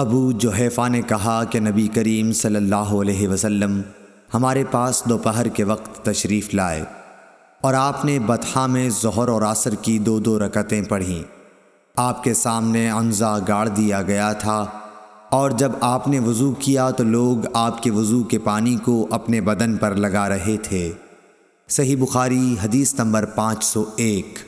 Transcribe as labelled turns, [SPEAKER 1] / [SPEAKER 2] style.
[SPEAKER 1] ابو جوہیفا نے کہا کہ نبی کریم صلی اللہ علیہ وسلم ہمارے پاس دوپہر کے وقت تشریف لائے اور آپ نے بتہا میں ظہر اور عصر کی دو دو رکعتیں پڑھیں۔ آپ کے سامنے انزا گاڑ دیا گیا تھا اور جب آپ نے وضو کیا تو لوگ آپ کے وضو کے پانی کو اپنے بدن پر لگا رہے تھے۔ صحیح بخاری حدیث نمبر پانچ سو ایک۔